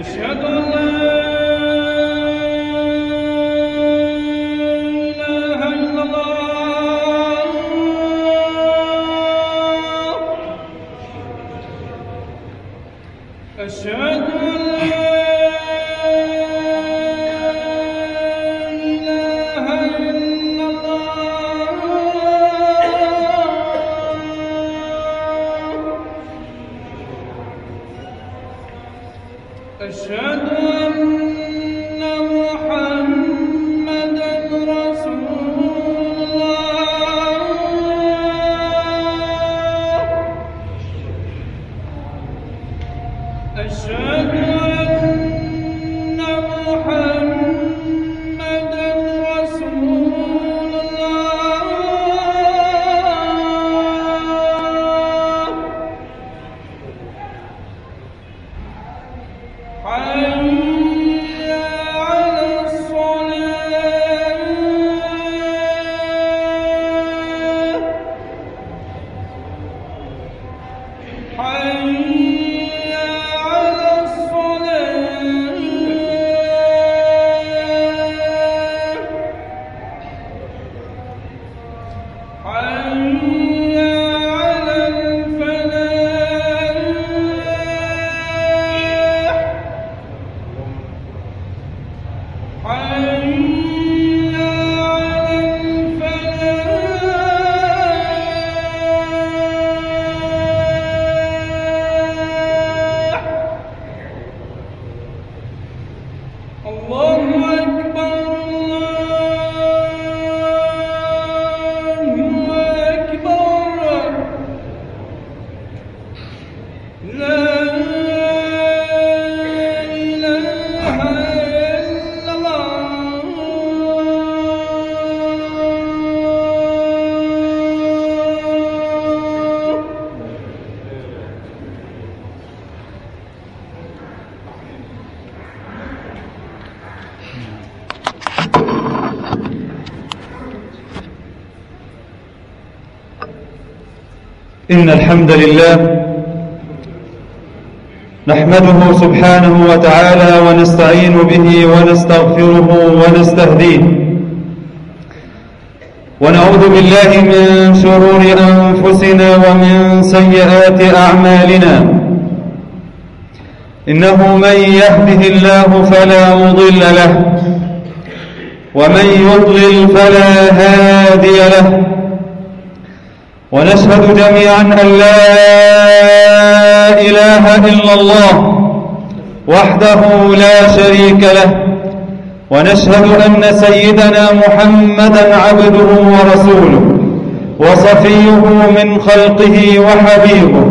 أشهد أن لا Amen. إن الحمد لله نحمده سبحانه وتعالى ونستعين به ونستغفره ونستهديه. ونعوذ بالله من شرور أنفسنا ومن سيئات أعمالنا. إنه من يهده الله فلا مضل له ومن يضلل فلا هادي له. ونشهد جميعا أن لا إله إلا الله وحده لا شريك له ونشهد أن سيدنا محمدا عبده ورسوله وصفيه من خلقه وحبيبه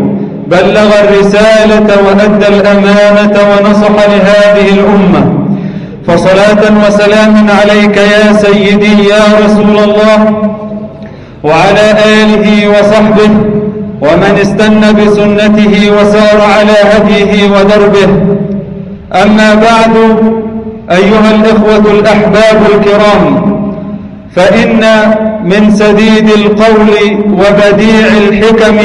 بلغ الرسالة وأدى الأمانة ونصح لهذه الأمة. فصلاة وسلام عليك يا سيدي يا رسول الله وعلى آله وصحبه ومن استنى بسنته وسار على هديه ودربه. أما بعد أيها الإخوة الأحباب الكرام فإن من سديد القول وبديع الحكم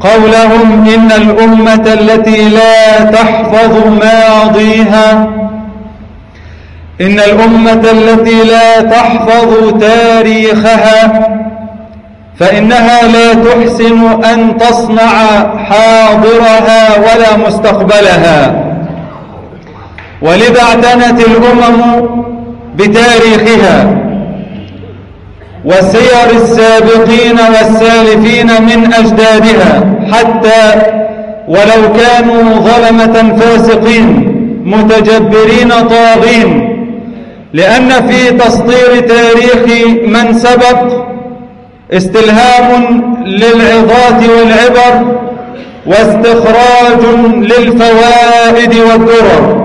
قولهم إن الأمة التي لا تحفظ ماضيها إن الأمة التي لا تحفظ تاريخها فإنها لا تحسن أن تصنع حاضرها ولا مستقبلها. ولذا اعتنت الأمم بتاريخها وسير السابقين والسالفين من أجدادها حتى ولو كانوا ظلمة فاسقين متجبرين طاغين لأن في تسطير تاريخ من سبق استلهام للعظات والعبر واستخراج للفوائد والدرر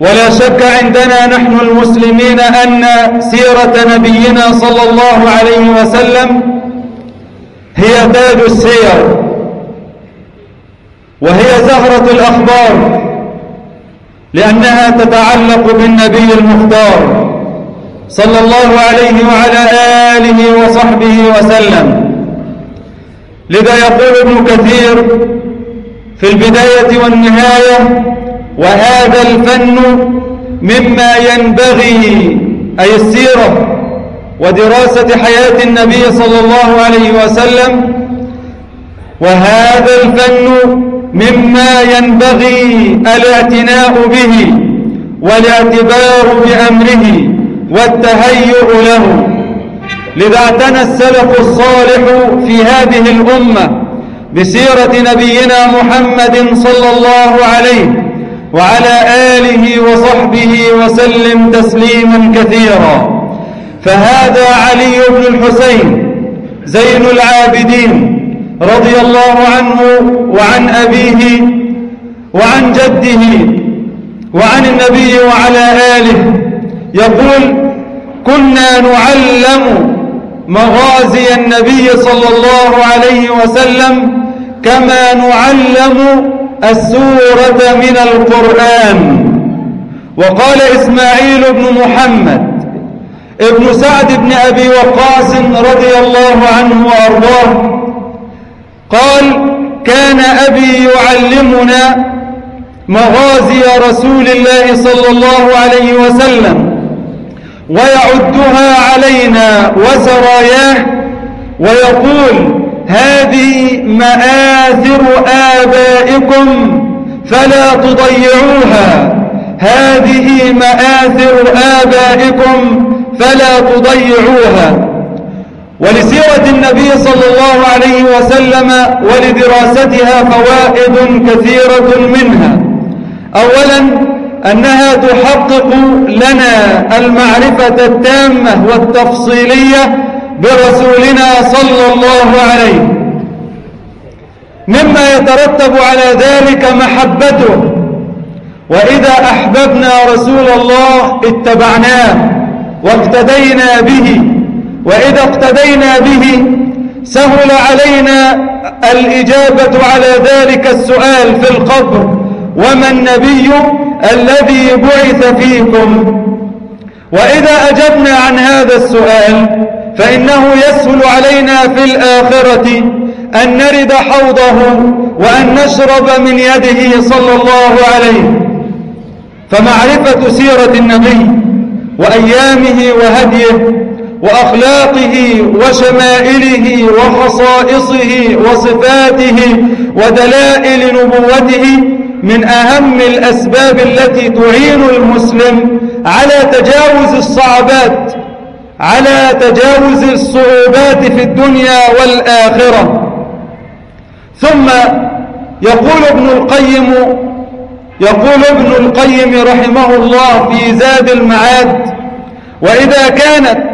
ولا شك عندنا نحن المسلمين أن سيرة نبينا صلى الله عليه وسلم هي تاج السير وهي زهرة الأخبار لأنها تتعلق بالنبي المختار. صلى الله عليه وعلى آله وصحبه وسلم. لذا يقول ابن كثير في البداية والنهاية وهذا الفن مما ينبغي أي السيرة ودراسة حياة النبي صلى الله عليه وسلم وهذا الفن مما ينبغي الاعتناء به والاعتبار بأمره. والتهيؤ له. لذا اعتنى السلف الصالح في هذه الأمة بسيرة نبينا محمد صلى الله عليه وعلى آله وصحبه وسلم تسليما كثيرا. فهذا علي بن الحسين زين العابدين رضي الله عنه وعن أبيه وعن جده وعن النبي وعلى آله يقول كنا نعلم مغازي النبي صلى الله عليه وسلم كما نعلم السورة من القرآن. وقال إسماعيل بن محمد ابن سعد بن أبي وقاص رضي الله عنه وأرضاه قال كان أبي يعلمنا مغازي رسول الله صلى الله عليه وسلم ويعدها علينا وسراياه ويقول هذه مآثر آبائكم فلا تضيعوها. هذه مآثر آبائكم فلا تضيعوها. ولسيرة النبي صلى الله عليه وسلم ولدراستها فوائد كثيرة منها. أولا أنها تحقق لنا المعرفة التامة والتفصيلية برسولنا صلى الله عليه. مما يترتب على ذلك محبته. وإذا أحببنا رسول الله اتبعناه واقتدينا به وإذا اقتدينا به سهل علينا الإجابة على ذلك السؤال في القبر وما النبي الذي بعث فيكم. وإذا أجبنا عن هذا السؤال فإنه يسهل علينا في الآخرة أن نرد حوضه وأن نشرب من يده صلى الله عليه. فمعرفة سيرة النبي وأيامه وهديه وأخلاقه وشمائله وخصائصه وصفاته ودلائل نبوته من أهم الأسباب التي تعين المسلم على تجاوز الصعبات على تجاوز الصعوبات في الدنيا والآخرة. ثم يقول ابن القيم يقول ابن القيم رحمه الله في زاد المعاد وإذا كانت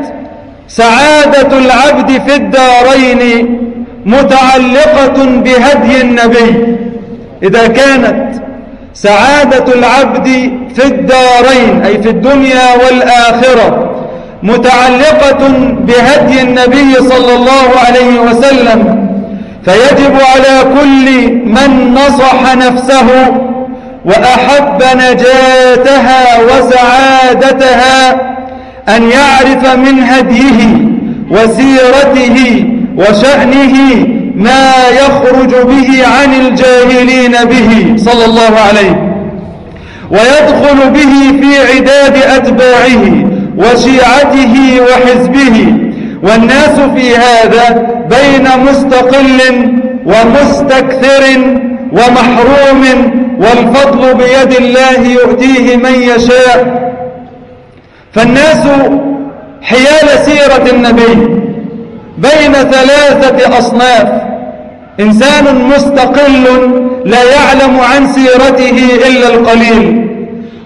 سعادة العبد في الدارين متعلقة بهدي النبي إذا كانت سعادة العبد في الدارين أي في الدنيا والآخرة متعلقة بهدي النبي صلى الله عليه وسلم فيجب على كل من نصح نفسه وأحب نجاتها وسعادتها أن يعرف من هديه وسيرته وشأنه ما يخرج به عن الجاهلين به صلى الله عليه ويدخل به في عداد أتباعه وشيعته وحزبه. والناس في هذا بين مستقل ومستكثر ومحروم والفضل بيد الله يؤتيه من يشاء. فالناس حيال سيرة النبي بين ثلاثة أصناف. إنسان مستقل لا يعلم عن سيرته إلا القليل.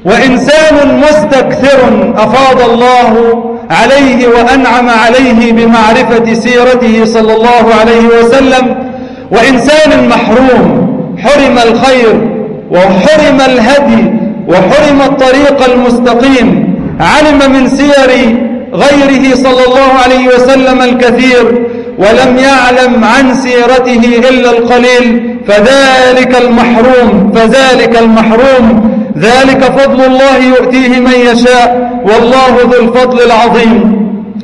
وإنسان مستكثر أفاض الله عليه وأنعم عليه بمعرفة سيرته صلى الله عليه وسلم. وإنسان محروم حرم الخير وحرم الهدي وحرم الطريق المستقيم. علم من سير غيره صلى الله عليه وسلم الكثير ولم يعلم عن سيرته إلا القليل فذلك المحروم فذلك المحروم ذلك فضل الله يؤتيه من يشاء والله ذو الفضل العظيم.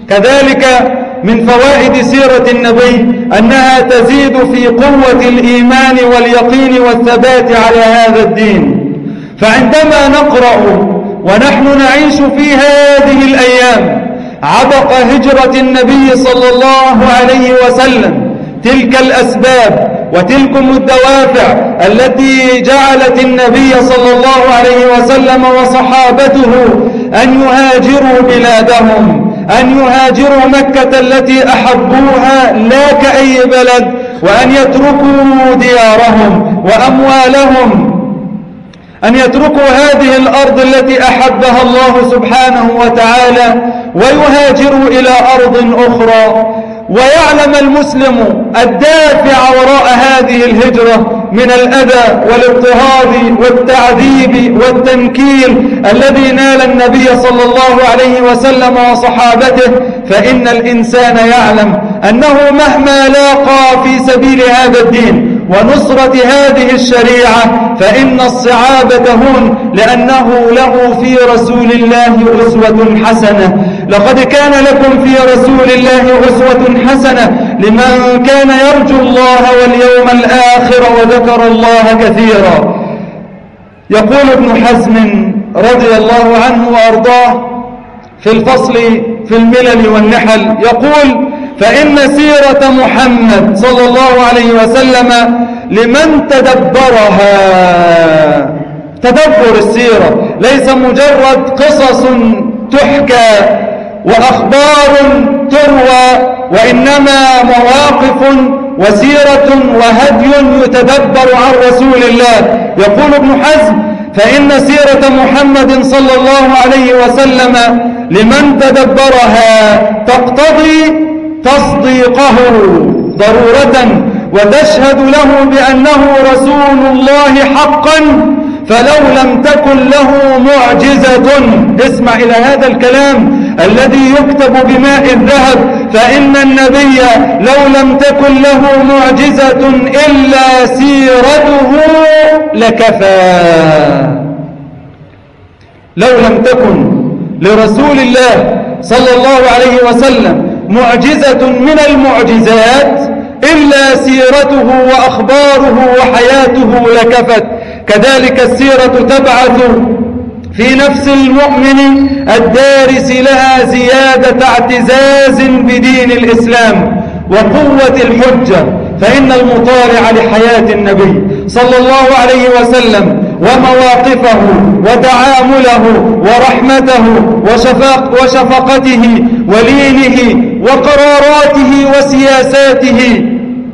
كذلك من فوائد سيرة النبي أنها تزيد في قوة الإيمان واليقين والثبات على هذا الدين. فعندما نقرأ ونحن نعيش في هذه الأيام عبق هجرة النبي صلى الله عليه وسلم تلك الأسباب وتلكم الدوافع التي جعلت النبي صلى الله عليه وسلم وصحابته أن يهاجروا بلادهم أن يهاجروا مكة التي أحبوها لا كأي بلد وأن يتركوا ديارهم وأموالهم أن يتركوا هذه الأرض التي أحبها الله سبحانه وتعالى ويهاجروا إلى أرض أخرى. ويعلم المسلم الدافع وراء هذه الهجرة من الأذى والاضطهاد والتعذيب والتنكيل الذي نال النبي صلى الله عليه وسلم وصحابته. فإن الإنسان يعلم أنه مهما لاقى في سبيل هذا الدين ونصرة هذه الشريعة فإن الصعاب تهون لأنه له في رسول الله أسوة حسنة. لقد كان لكم في رسول الله أسوة حسنة لمن كان يرجو الله واليوم الآخر وذكر الله كثيرا. يقول ابن حزم رضي الله عنه وأرضاه في الفصل في الملل والنحل يقول فإن سيرة محمد صلى الله عليه وسلم لمن تدبرها. تدبر السيرة ليس مجرد قصص تحكى وأخبار تروى وإنما مواقف وسيرة وهدي يتدبر عن رسول الله. يقول ابن حزم فإن سيرة محمد صلى الله عليه وسلم لمن تدبرها تقتضي تصديقه ضرورة وتشهد له بأنه رسول الله حقا فلو لم تكن له معجزة. اسمع إلى هذا الكلام. الذي يكتب بماء الذهب فإن النبي لو لم تكن له معجزة إلا سيرته لكفى. لو لم تكن لرسول الله صلى الله عليه وسلم معجزة من المعجزات إلا سيرته وأخباره وحياته لكفت. كذلك السيرة تبعث في نفس المؤمن الدارس لها زيادة اعتزاز بدين الإسلام وقوة الحجة فإن المطالع لحياة النبي صلى الله عليه وسلم ومواقفه وتعامله ورحمته وشفق وشفقته ولينه وقراراته وسياساته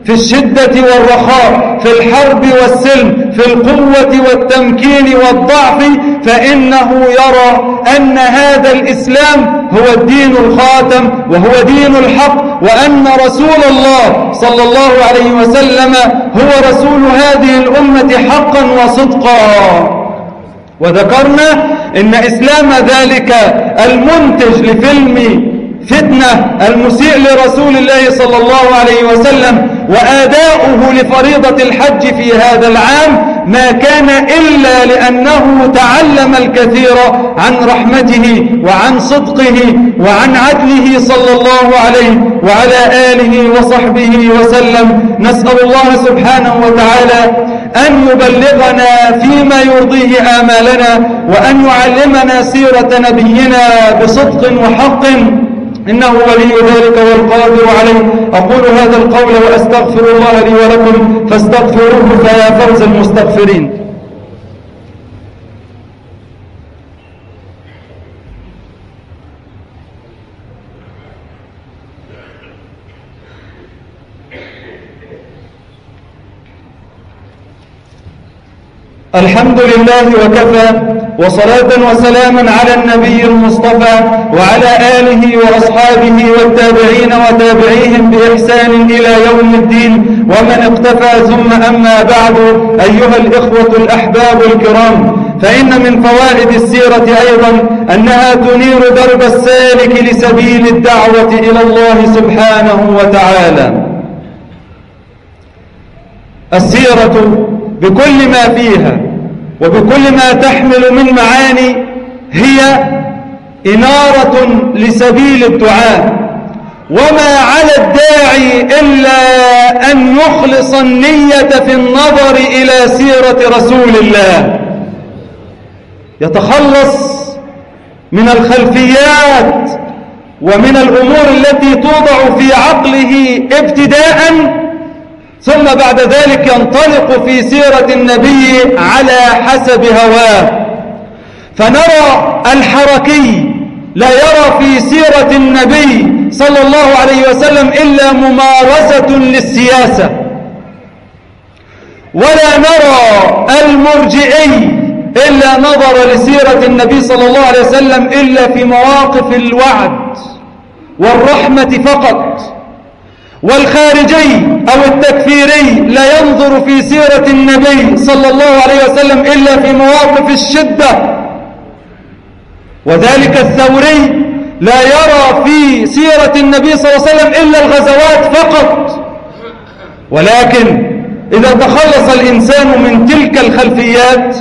في الشدة والرخاء في الحرب والسلم في القوة والتمكين والضعف فإنه يرى أن هذا الإسلام هو الدين الخاتم وهو دين الحق وأن رسول الله صلى الله عليه وسلم هو رسول هذه الأمة حقا وصدقا. وذكرنا إن إسلام ذلك المنتج لفيلم فتنة المسيء لرسول الله صلى الله عليه وسلم وآداؤه لفريضة الحج في هذا العام ما كان إلا لأنه تعلم الكثير عن رحمته وعن صدقه وعن عدله صلى الله عليه وعلى آله وصحبه وسلم. نسأل الله سبحانه وتعالى أن يبلغنا فيما يرضيه آمالنا وأن يعلمنا سيرة نبينا بصدق وحق إنه ولي ذلك والقادر عليه. أقول هذا القول وأستغفر الله لي ولكم. فاستغفروه فيا فوز المستغفرين. الحمد لله وكفى. وصلاة وسلاما على النبي المصطفى وعلى آله وأصحابه والتابعين وتابعيهم بإحسان إلى يوم الدين ومن اقتفى ثم أما بعد أيها الإخوة الأحباب الكرام فإن من فوائد السيرة أيضا أنها تنير درب السالك لسبيل الدعوة إلى الله سبحانه وتعالى. السيرة بكل ما فيها وبكل ما تحمل من معاني هي إنارة لسبيل الدعاء. وما على الداعي إلا أن يخلص النية في النظر إلى سيرة رسول الله. يتخلص من الخلفيات ومن الأمور التي توضع في عقله ابتداء ثم بعد ذلك ينطلق في سيرة النبي على حسب هواه. فنرى الحركي لا يرى في سيرة النبي صلى الله عليه وسلم إلا ممارسة للسياسة. ولا نرى المرجئي إلا نظر لسيرة النبي صلى الله عليه وسلم إلا في مواقف الوعد والرحمة فقط. والخارجي أو التكفيري لا ينظر في سيرة النبي صلى الله عليه وسلم إلا في مواقف الشدة. وذلك الثوري لا يرى في سيرة النبي صلى الله عليه وسلم إلا الغزوات فقط. ولكن إذا تخلص الإنسان من تلك الخلفيات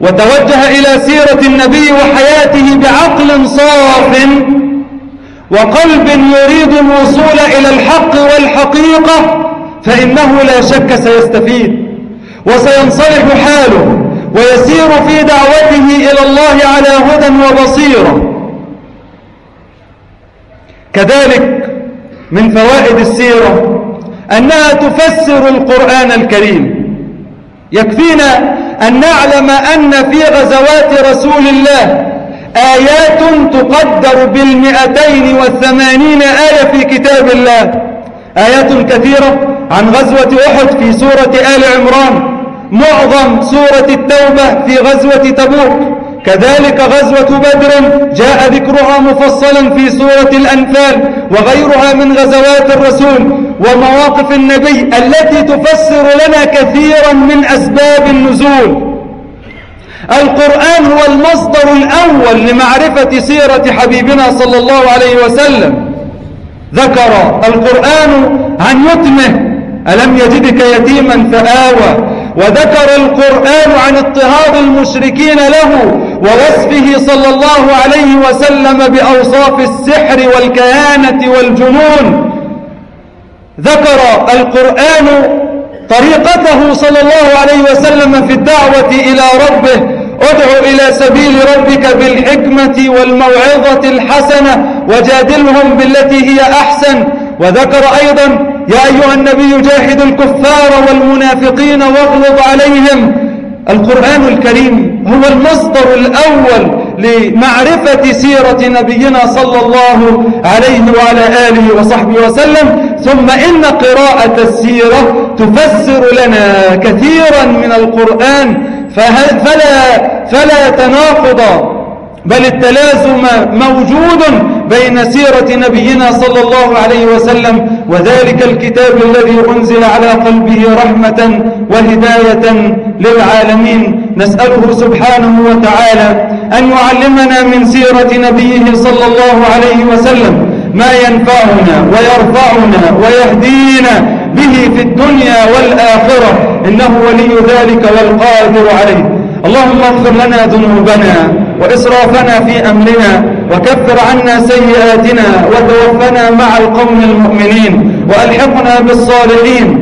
وتوجه إلى سيرة النبي وحياته بعقل صاف وقلب يريد الوصول إلى الحق والحقيقة فإنه لا شك سيستفيد وسينصلح حاله ويسير في دعوته إلى الله على هدى وبصيرة. كذلك من فوائد السيرة أنها تفسر القرآن الكريم. يكفينا أن نعلم أن في غزوات رسول الله آيات تقدر بالمئتين والثمانين آية في كتاب الله. آيات كثيرة عن غزوة أحد في سورة آل عمران. معظم سورة التوبة في غزوة تبوك. كذلك غزوة بدر جاء ذكرها مفصلا في سورة الأنفال وغيرها من غزوات الرسول ومواقف النبي التي تفسر لنا كثيرا من أسباب النزول. القرآن هو المصدر الأول لمعرفة سيرة حبيبنا صلى الله عليه وسلم. ذكر القرآن عن يتمه ألم يجدك يتيما فآوى. وذكر القرآن عن اضطهاد المشركين له ووصفه صلى الله عليه وسلم بأوصاف السحر والكهانة والجنون. ذكر القرآن طريقته صلى الله عليه وسلم في الدعوة إلى ربه. ادع إلى سبيل ربك بالحكمة والموعظة الحسنة وجادلهم بالتي هي أحسن. وذكر أيضا يا أيها النبي جاهد الكفار والمنافقين واغلظ عليهم. القرآن الكريم هو المصدر الأول لمعرفة سيرة نبينا صلى الله عليه وعلى آله وصحبه وسلم ثم إن قراءة السيرة تفسر لنا كثيرا من القرآن فلا, فلا تناقض بل التلازم موجود بين سيرة نبينا صلى الله عليه وسلم وذلك الكتاب الذي أنزل على قلبه رحمة وهداية للعالمين. نسأله سبحانه وتعالى أن يعلمنا من سيرة نبيه صلى الله عليه وسلم ما ينفعنا ويرفعنا ويهدينا به في الدنيا والآخرة. إنه ولي ذلك والقادر عليه. اللهم اغفر لنا ذنوبنا وإسرافنا في أمرنا وكفر عنا سيئاتنا وتوفنا مع القوم المؤمنين وألحقنا بالصالحين.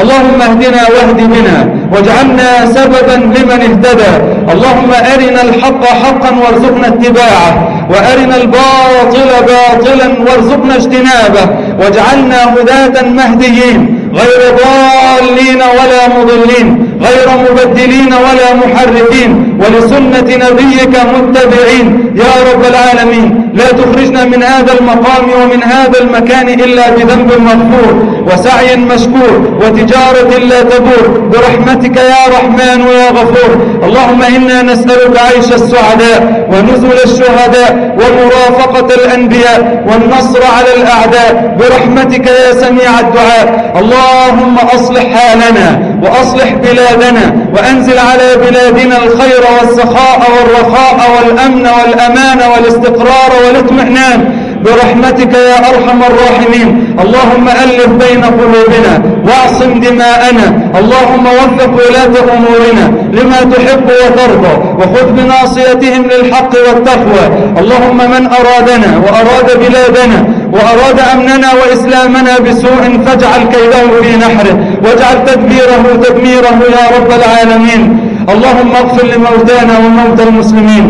اللهم اهدنا واهد بنا واجعلنا سببا لمن اهتدى. اللهم أرنا الحق حقا وارزقنا اتباعه وأرنا الباطل باطلا وارزقنا اجتنابه واجعلنا هداة مهديين غير ضالين ولا مضلين غير مبدلين ولا محرفين. ولسنة نبيك متبعين. يا رب العالمين لا تخرجنا من هذا المقام ومن هذا المكان إلا بذنب مغفور وسعي مشكور وتجارة لا تبور. برحمتك يا رحمن ويا غفور. اللهم إنا نسألك عيش السعداء ونزل الشهداء ومرافقة الأنبياء والنصر على الأعداء. برحمتك يا سميع الدعاء. اللهم أصلح حالنا وأصلح بلادنا وأنزل على بلادنا الخير والسخاء والرخاء والأمن والأمان والاستقرار والاطمئنان برحمتك يا أرحم الراحمين. اللهم ألف بين قلوبنا وأعصم دماءنا. اللهم وفق ولاة أمورنا لما تحب وترضى وخذ بناصيتهم للحق والتقوى. اللهم من أرادنا وأراد بلادنا وأراد أمننا وإسلامنا بسوء فاجعل كيده في نحره واجعل تدبيره تدميره يا رب العالمين. اللهم اغفر لموتانا وموتى المسلمين.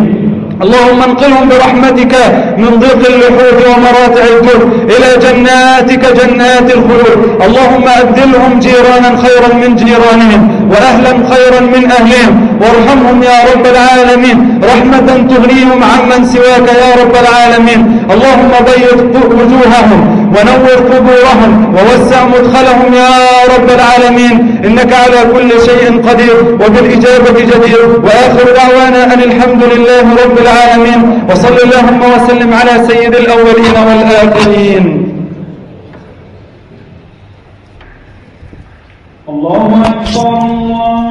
اللهم انقلهم برحمتك من ضيق اللحود ومراتع الكل إلى جناتك جنات الخلود. اللهم أبدلهم جيرانا خيرا من جيرانهم وأهلا خيرا من أهلهم. وارحمهم يا رب العالمين. رحمة تغنيهم عمن سواك يا رب العالمين. اللهم بيض وجوههم ونور قبورهم ووسع مدخلهم يا رب العالمين. إنك على كل شيء قدير وبالإجابة جدير. وآخر دعوانا أن الحمد لله رب العالمين. وصل اللهم وسلم على سيد الأولين والآخرين. الله أكبر الله